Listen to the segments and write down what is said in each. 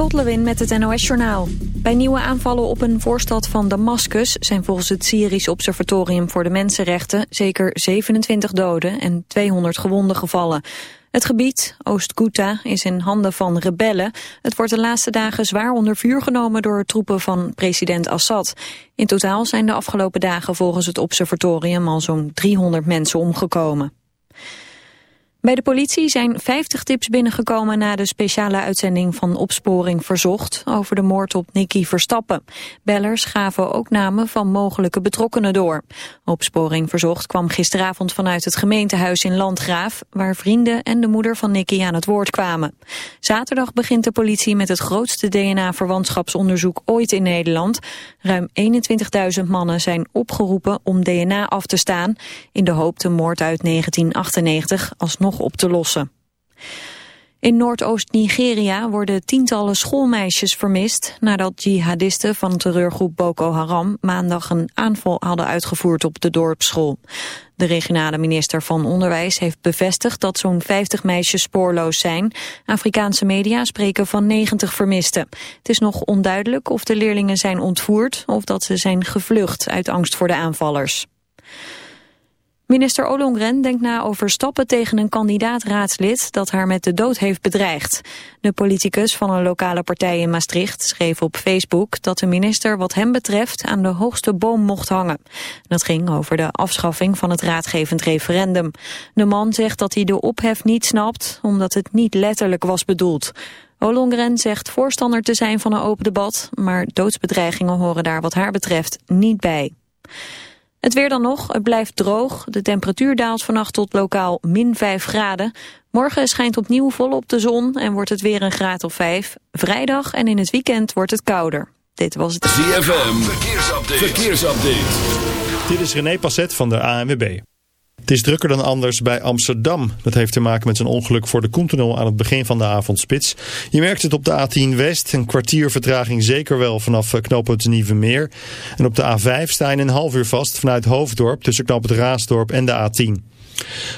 Lot Lewin met het NOS Journaal. Bij nieuwe aanvallen op een voorstad van Damascus... zijn volgens het Syrisch Observatorium voor de Mensenrechten... zeker 27 doden en 200 gewonden gevallen. Het gebied, Oost-Ghouta, is in handen van rebellen. Het wordt de laatste dagen zwaar onder vuur genomen... door troepen van president Assad. In totaal zijn de afgelopen dagen volgens het observatorium... al zo'n 300 mensen omgekomen. Bij de politie zijn 50 tips binnengekomen na de speciale uitzending van Opsporing Verzocht over de moord op Nicky Verstappen. Bellers gaven ook namen van mogelijke betrokkenen door. Opsporing Verzocht kwam gisteravond vanuit het gemeentehuis in Landgraaf, waar vrienden en de moeder van Nicky aan het woord kwamen. Zaterdag begint de politie met het grootste DNA-verwantschapsonderzoek ooit in Nederland. Ruim 21.000 mannen zijn opgeroepen om DNA af te staan, in de hoop de moord uit 1998 alsnog op te lossen. In Noordoost-Nigeria worden tientallen schoolmeisjes vermist... nadat jihadisten van terreurgroep Boko Haram maandag een aanval hadden uitgevoerd op de dorpsschool. De regionale minister van Onderwijs heeft bevestigd dat zo'n 50 meisjes spoorloos zijn. Afrikaanse media spreken van 90 vermisten. Het is nog onduidelijk of de leerlingen zijn ontvoerd of dat ze zijn gevlucht uit angst voor de aanvallers. Minister Ollongren denkt na over stappen tegen een kandidaat-raadslid dat haar met de dood heeft bedreigd. De politicus van een lokale partij in Maastricht schreef op Facebook dat de minister wat hem betreft aan de hoogste boom mocht hangen. Dat ging over de afschaffing van het raadgevend referendum. De man zegt dat hij de ophef niet snapt omdat het niet letterlijk was bedoeld. Ollongren zegt voorstander te zijn van een open debat, maar doodsbedreigingen horen daar wat haar betreft niet bij. Het weer dan nog, het blijft droog. De temperatuur daalt vannacht tot lokaal min 5 graden. Morgen schijnt opnieuw volop de zon en wordt het weer een graad of 5. Vrijdag en in het weekend wordt het kouder. Dit was het... ZFM, verkeersupdate. verkeersupdate. Dit is René Passet van de ANWB. Het is drukker dan anders bij Amsterdam. Dat heeft te maken met een ongeluk voor de Koentunnel aan het begin van de avondspits. Je merkt het op de A10 West, een kwartier vertraging zeker wel vanaf eh, knooppunt Nieuwe Meer. En op de A5 sta je een half uur vast vanuit Hoofddorp tussen knooppunt Raasdorp en de A10.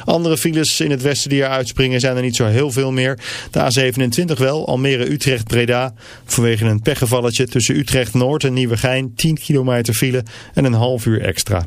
Andere files in het westen die er uitspringen zijn er niet zo heel veel meer. De A27 wel, Almere-Utrecht-Breda. Vanwege een pechgevalletje tussen Utrecht-Noord en Nieuwegein 10 kilometer file en een half uur extra.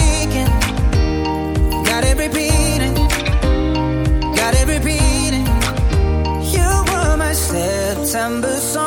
September song,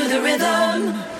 to the rhythm.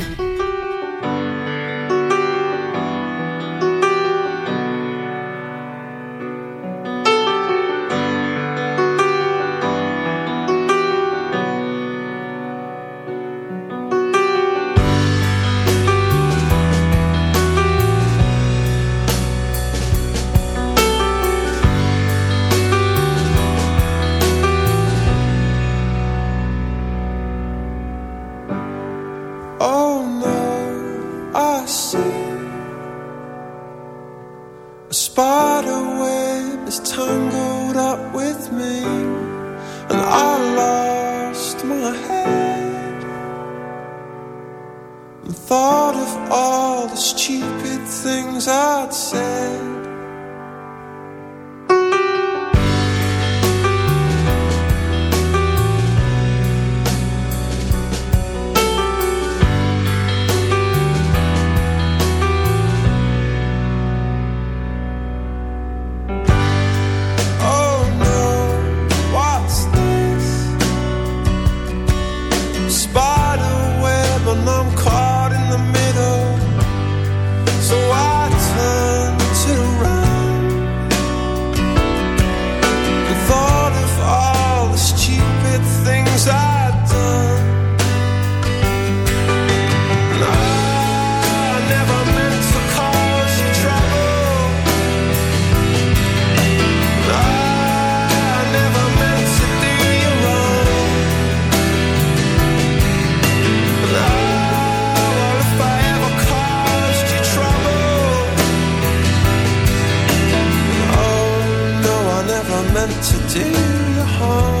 to do your heart.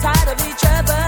tired of each other.